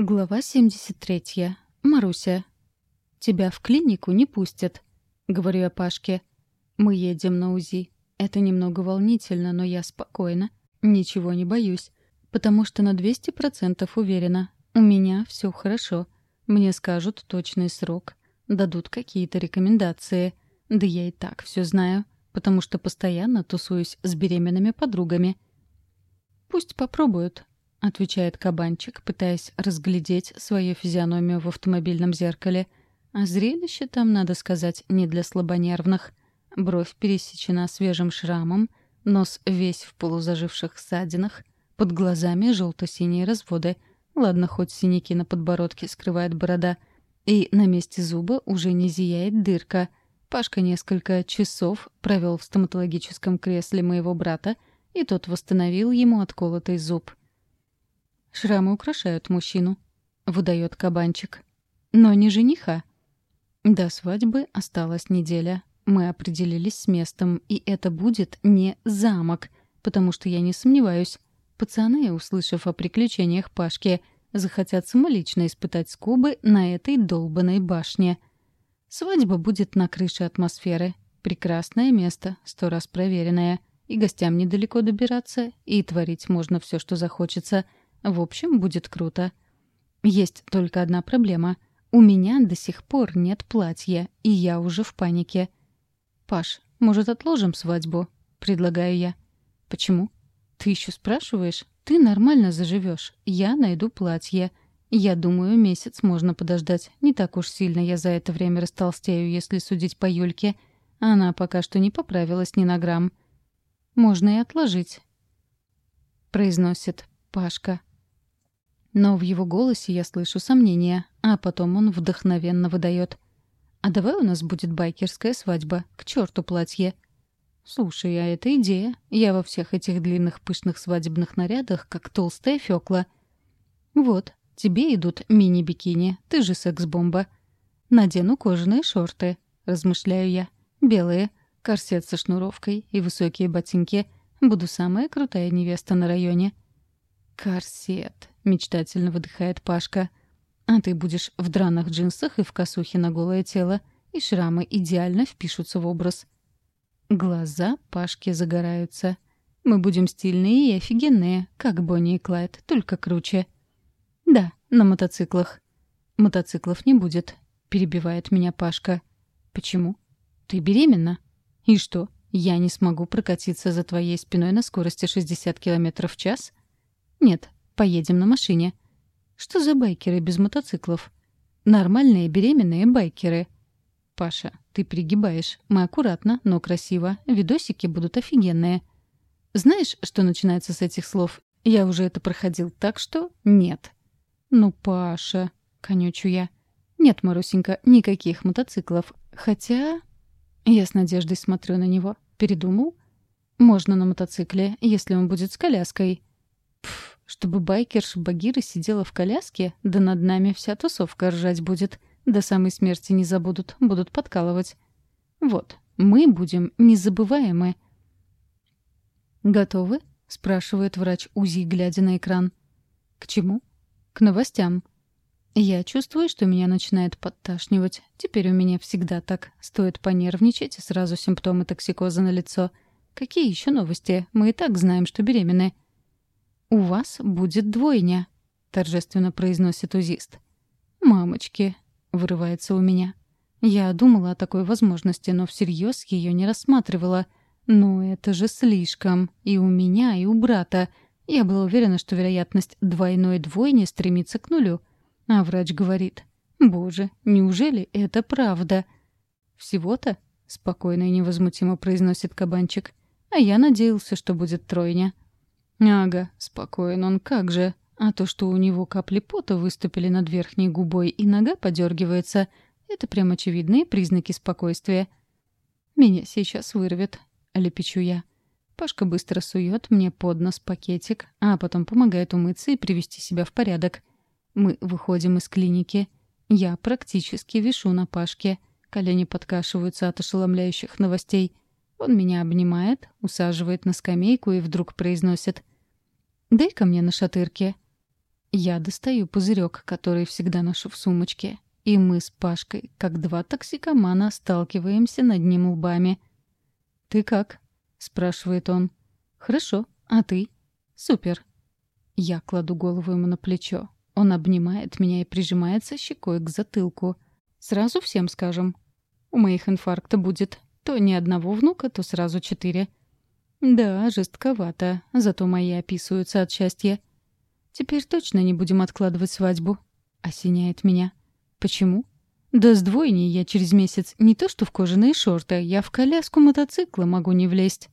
Глава 73. Маруся. «Тебя в клинику не пустят», — говорю я Пашке. «Мы едем на УЗИ. Это немного волнительно, но я спокойна. Ничего не боюсь, потому что на 200% уверена. У меня все хорошо. Мне скажут точный срок. Дадут какие-то рекомендации. Да я и так все знаю, потому что постоянно тусуюсь с беременными подругами». «Пусть попробуют. отвечает кабанчик, пытаясь разглядеть свою физиономию в автомобильном зеркале. А зрелище там, надо сказать, не для слабонервных. Бровь пересечена свежим шрамом, нос весь в полузаживших ссадинах, под глазами желто-синие разводы. Ладно, хоть синяки на подбородке скрывает борода. И на месте зуба уже не зияет дырка. Пашка несколько часов провел в стоматологическом кресле моего брата, и тот восстановил ему отколотый зуб. Шрамы украшают мужчину», — выдает кабанчик. «Но не жениха». До свадьбы осталась неделя. Мы определились с местом, и это будет не замок, потому что я не сомневаюсь. Пацаны, услышав о приключениях Пашки, захотят самолично испытать скобы на этой долбанной башне. Свадьба будет на крыше атмосферы. Прекрасное место, сто раз проверенное. И гостям недалеко добираться, и творить можно все, что захочется — в общем, будет круто. Есть только одна проблема. У меня до сих пор нет платья, и я уже в панике. «Паш, может, отложим свадьбу?» — предлагаю я. «Почему?» «Ты еще спрашиваешь? Ты нормально заживешь. Я найду платье. Я думаю, месяц можно подождать. Не так уж сильно я за это время растолстею, если судить по Юльке. Она пока что не поправилась ни на грамм. Можно и отложить», — произносит Пашка. Но в его голосе я слышу сомнения, а потом он вдохновенно выдает. «А давай у нас будет байкерская свадьба. К черту платье!» «Слушай, а это идея. Я во всех этих длинных пышных свадебных нарядах, как толстая фёкла». «Вот, тебе идут мини-бикини. Ты же секс-бомба». «Надену кожаные шорты», — размышляю я. «Белые, корсет со шнуровкой и высокие ботинки. Буду самая крутая невеста на районе». «Корсет. мечтательно выдыхает Пашка. «А ты будешь в драных джинсах и в косухе на голое тело, и шрамы идеально впишутся в образ». Глаза Пашки загораются. «Мы будем стильные и офигенные, как Бонни и Клайд, только круче». «Да, на мотоциклах». «Мотоциклов не будет», — перебивает меня Пашка. «Почему?» «Ты беременна?» «И что, я не смогу прокатиться за твоей спиной на скорости 60 км в час?» «Нет, поедем на машине». «Что за байкеры без мотоциклов?» «Нормальные беременные байкеры». «Паша, ты пригибаешь. Мы аккуратно, но красиво. Видосики будут офигенные». «Знаешь, что начинается с этих слов? Я уже это проходил, так что нет». «Ну, Паша», — конючу я. «Нет, Марусенька, никаких мотоциклов. Хотя...» Я с надеждой смотрю на него. Передумал? «Можно на мотоцикле, если он будет с коляской». Пф, чтобы байкерша Багира сидела в коляске, да над нами вся тусовка ржать будет. До самой смерти не забудут, будут подкалывать. Вот, мы будем незабываемы. «Готовы?» — спрашивает врач УЗИ, глядя на экран. «К чему?» «К новостям». Я чувствую, что меня начинает подташнивать. Теперь у меня всегда так. Стоит понервничать, и сразу симптомы токсикоза на лицо. Какие еще новости? Мы и так знаем, что беременны. «У вас будет двойня», — торжественно произносит узист. «Мамочки», — вырывается у меня. Я думала о такой возможности, но всерьез ее не рассматривала. Но это же слишком. И у меня, и у брата. Я была уверена, что вероятность двойной двойни стремится к нулю. А врач говорит, «Боже, неужели это правда?» «Всего-то?» — спокойно и невозмутимо произносит кабанчик. «А я надеялся, что будет тройня». Ага, спокоен он, как же. А то, что у него капли пота выступили над верхней губой и нога подергивается, это прям очевидные признаки спокойствия. «Меня сейчас вырвет», — лепечу я. Пашка быстро сует мне под нос пакетик, а потом помогает умыться и привести себя в порядок. Мы выходим из клиники. Я практически вишу на Пашке. Колени подкашиваются от ошеломляющих новостей. Он меня обнимает, усаживает на скамейку и вдруг произносит. «Дай-ка мне на шатырке». Я достаю пузырек, который всегда ношу в сумочке. И мы с Пашкой, как два токсикомана, сталкиваемся над ним лбами. «Ты как?» — спрашивает он. «Хорошо. А ты?» «Супер». Я кладу голову ему на плечо. Он обнимает меня и прижимается щекой к затылку. Сразу всем скажем. У моих инфаркта будет. То ни одного внука, то сразу четыре. Да, жестковато, зато мои описываются от счастья. Теперь точно не будем откладывать свадьбу. Осеняет меня. Почему? Да с сдвойней я через месяц. Не то что в кожаные шорты, я в коляску мотоцикла могу не влезть.